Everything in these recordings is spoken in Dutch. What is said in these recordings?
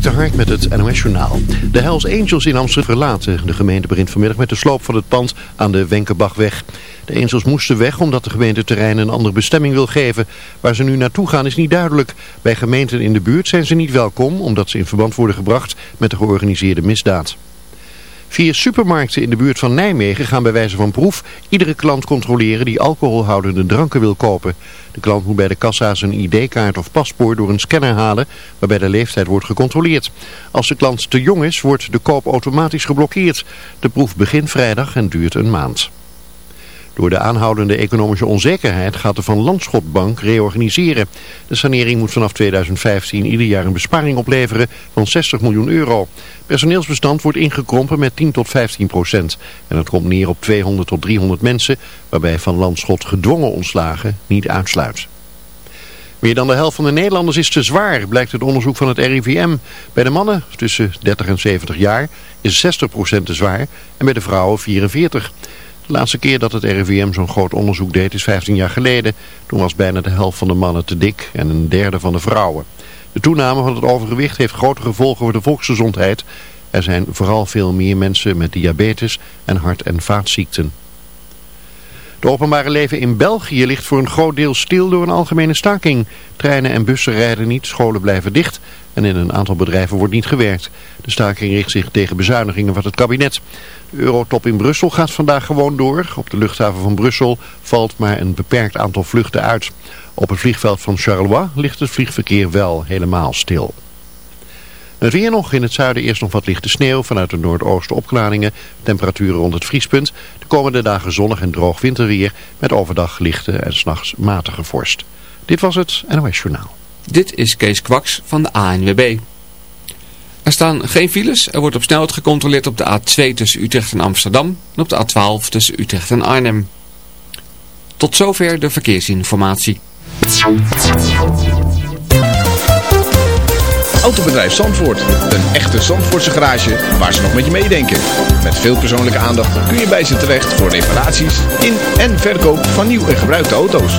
Dik de met het NOS Journaal. De Hells Angels in Amsterdam verlaten. De gemeente begint vanmiddag met de sloop van het pand aan de Wenkebachweg. De Angels moesten weg omdat de gemeente terrein een andere bestemming wil geven. Waar ze nu naartoe gaan is niet duidelijk. Bij gemeenten in de buurt zijn ze niet welkom omdat ze in verband worden gebracht met de georganiseerde misdaad. Vier supermarkten in de buurt van Nijmegen gaan bij wijze van proef iedere klant controleren die alcoholhoudende dranken wil kopen. De klant moet bij de kassa zijn ID-kaart of paspoort door een scanner halen waarbij de leeftijd wordt gecontroleerd. Als de klant te jong is wordt de koop automatisch geblokkeerd. De proef begint vrijdag en duurt een maand. Door de aanhoudende economische onzekerheid gaat de Van Landschotbank reorganiseren. De sanering moet vanaf 2015 ieder jaar een besparing opleveren van 60 miljoen euro. Personeelsbestand wordt ingekrompen met 10 tot 15 procent. En het komt neer op 200 tot 300 mensen, waarbij Van Landschot gedwongen ontslagen niet uitsluit. Meer dan de helft van de Nederlanders is te zwaar, blijkt het onderzoek van het RIVM. Bij de mannen tussen 30 en 70 jaar is 60% te zwaar en bij de vrouwen 44%. De laatste keer dat het RIVM zo'n groot onderzoek deed is 15 jaar geleden. Toen was bijna de helft van de mannen te dik en een derde van de vrouwen. De toename van het overgewicht heeft grote gevolgen voor de volksgezondheid. Er zijn vooral veel meer mensen met diabetes en hart- en vaatziekten. De openbare leven in België ligt voor een groot deel stil door een algemene staking. Treinen en bussen rijden niet, scholen blijven dicht en in een aantal bedrijven wordt niet gewerkt. De staking richt zich tegen bezuinigingen van het kabinet. De eurotop in Brussel gaat vandaag gewoon door. Op de luchthaven van Brussel valt maar een beperkt aantal vluchten uit. Op het vliegveld van Charleroi ligt het vliegverkeer wel helemaal stil. Het weer nog. In het zuiden eerst nog wat lichte sneeuw. Vanuit het noordoosten opklaringen. Temperaturen rond het vriespunt. De komende dagen zonnig en droog winterweer. Met overdag lichte en s'nachts matige vorst. Dit was het NOS Journaal. Dit is Kees Kwaks van de ANWB. Er staan geen files. Er wordt op snelheid gecontroleerd op de A2 tussen Utrecht en Amsterdam. En op de A12 tussen Utrecht en Arnhem. Tot zover de verkeersinformatie. Autobedrijf Zandvoort. Een echte Zandvoortse garage waar ze nog met je meedenken. Met veel persoonlijke aandacht kun je bij ze terecht voor reparaties in en verkoop van nieuw en gebruikte auto's.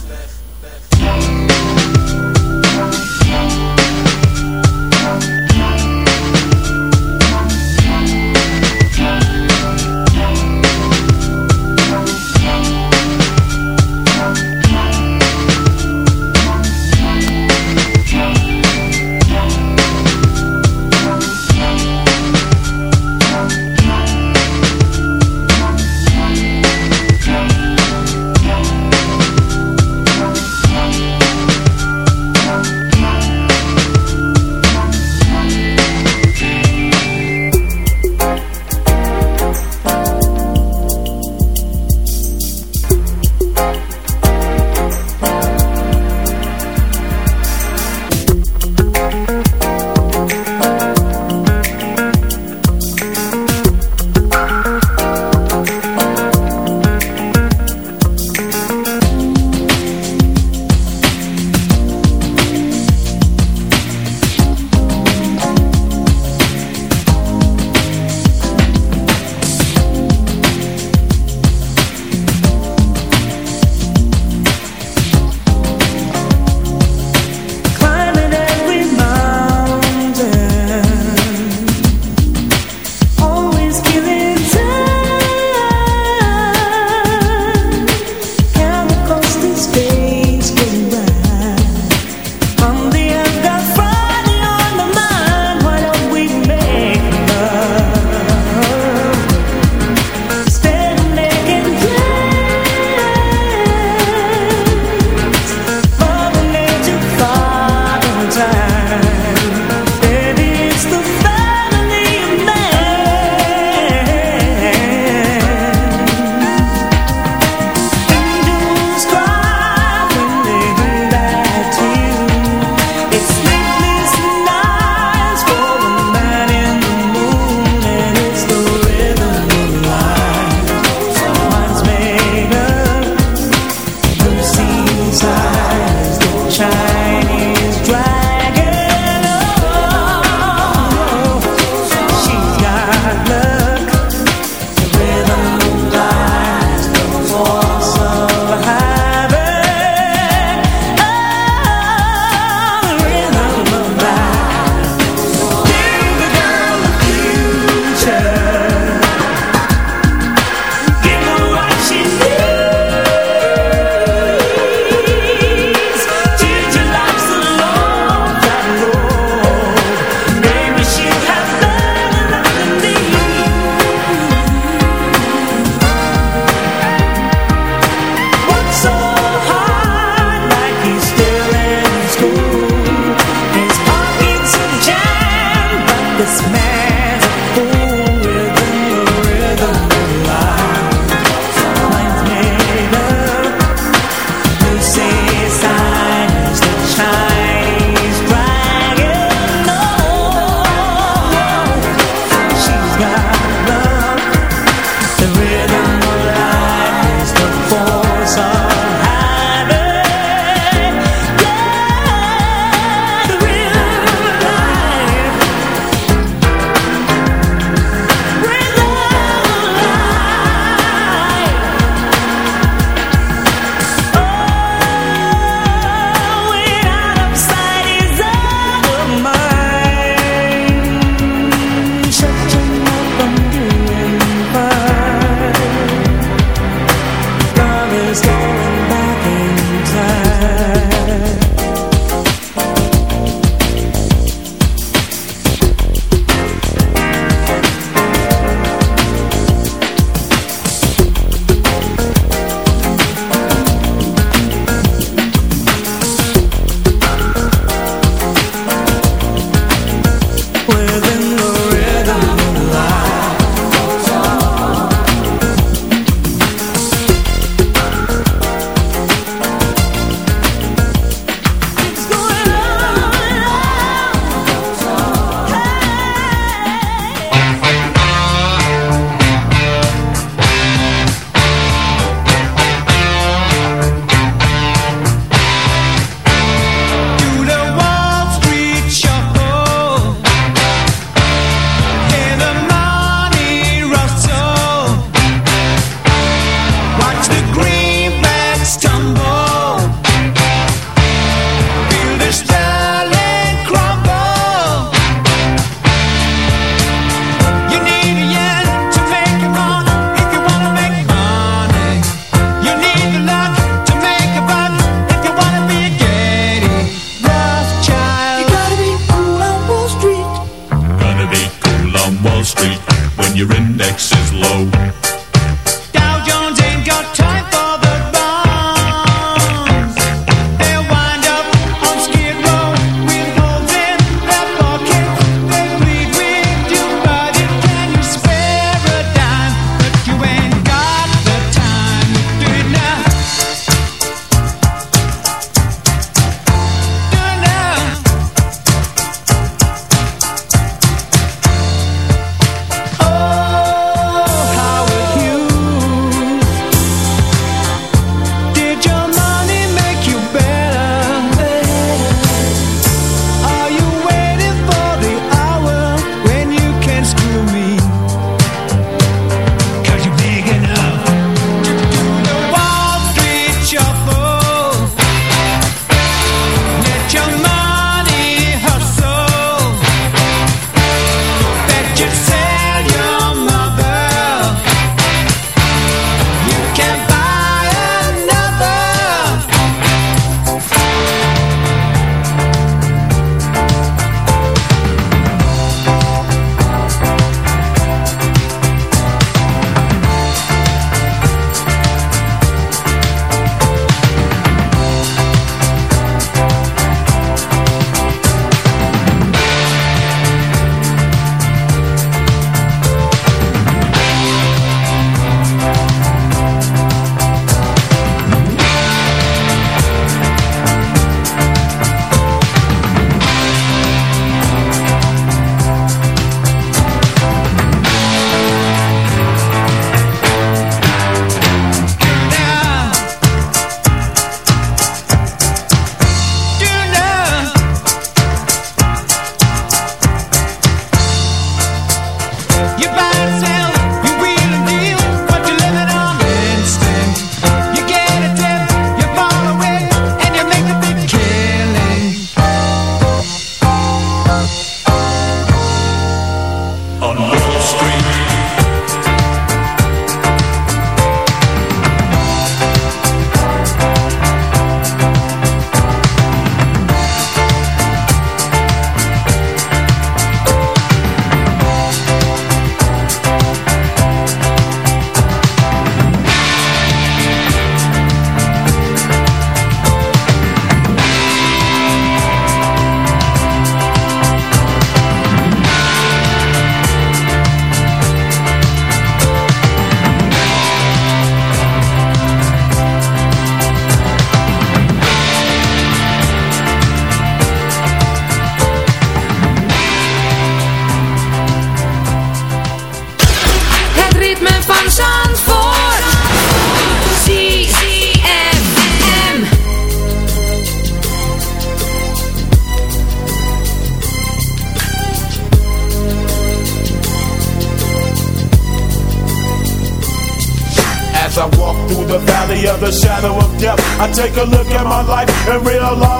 Real alarm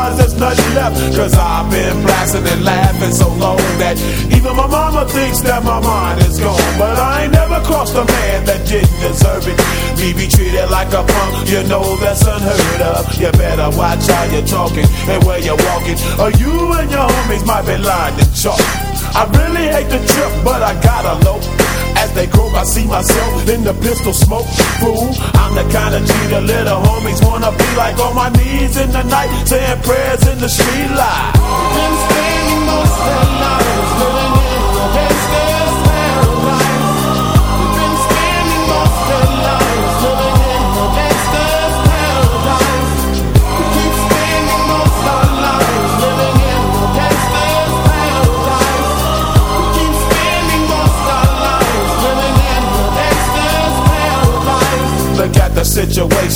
pistol smoke. Fool, I'm the kind of G the little homies wanna be like on my knees in the night, saying prayers in the street light. Been spending most of their lives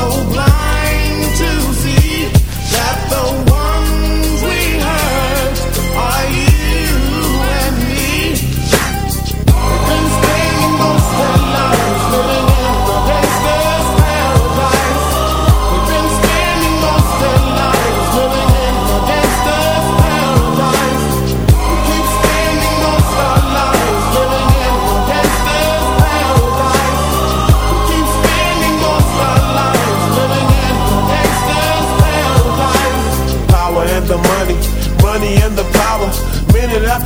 so blind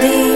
candy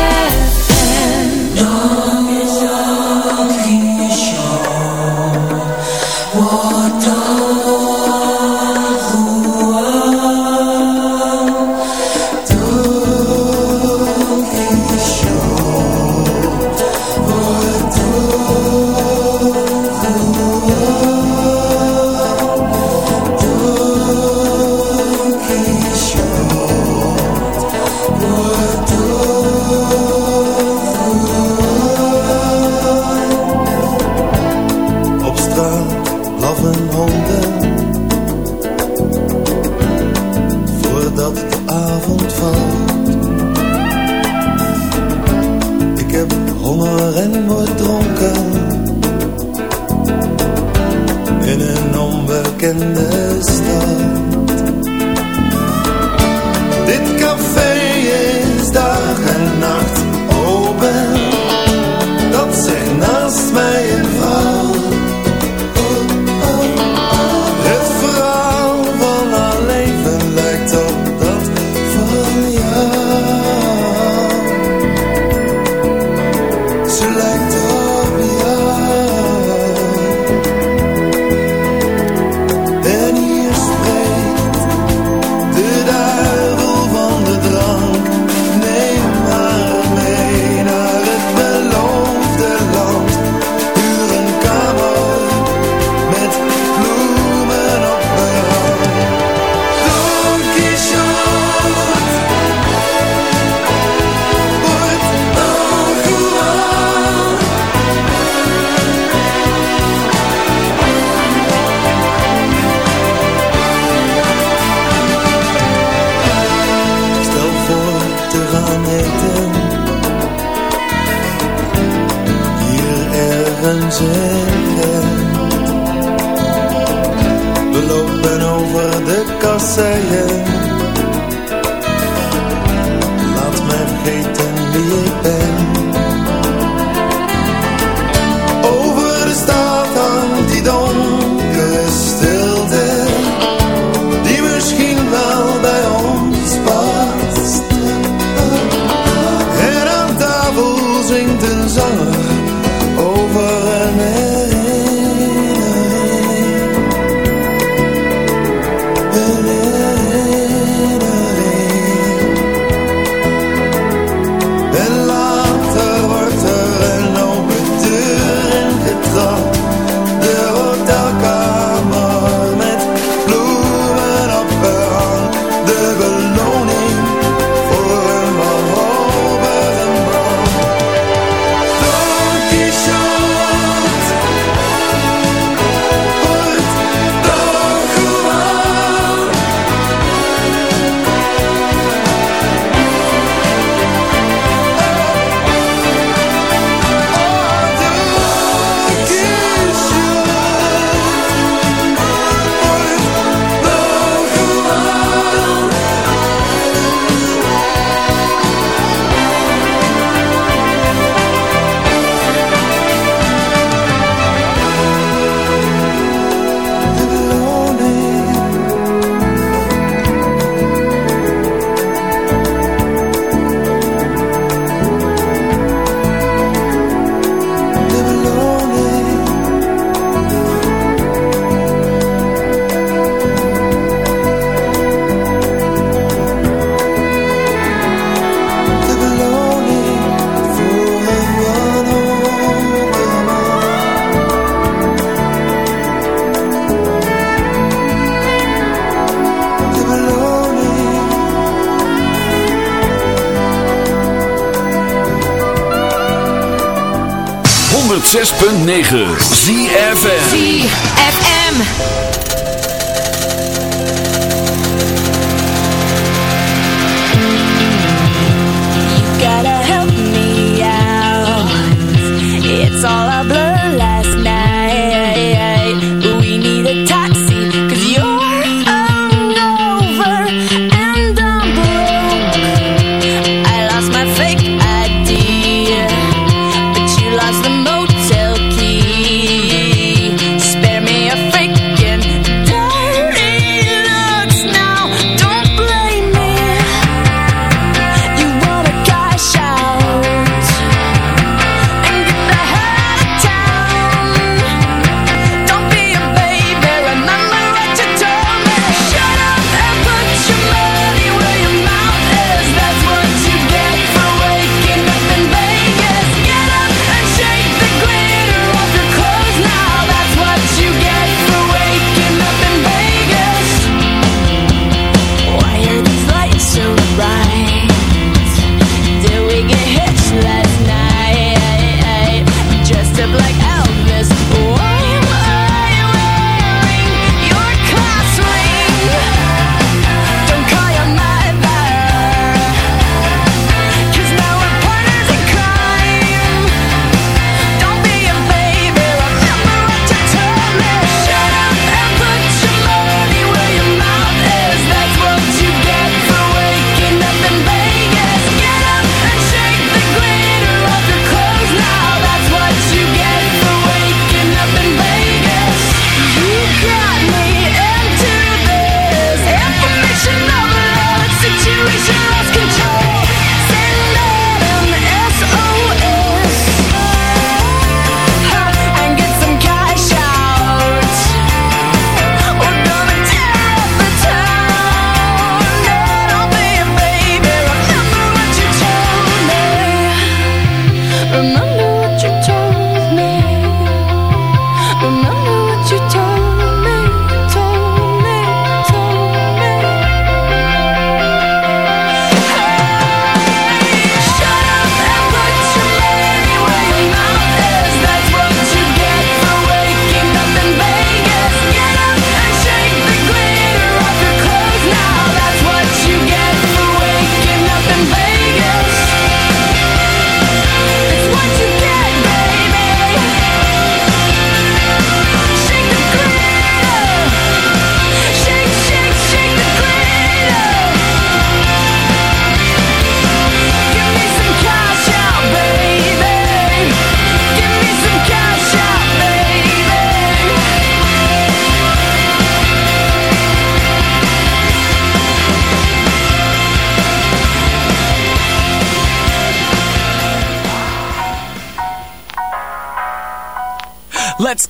106.9 ZFM ZFM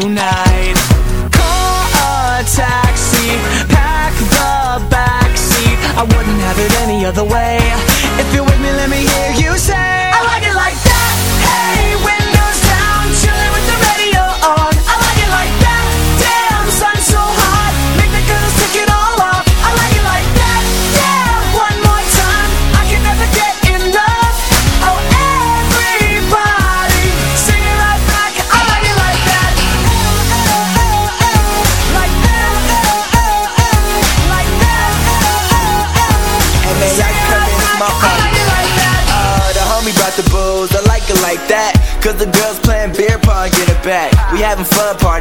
tonight.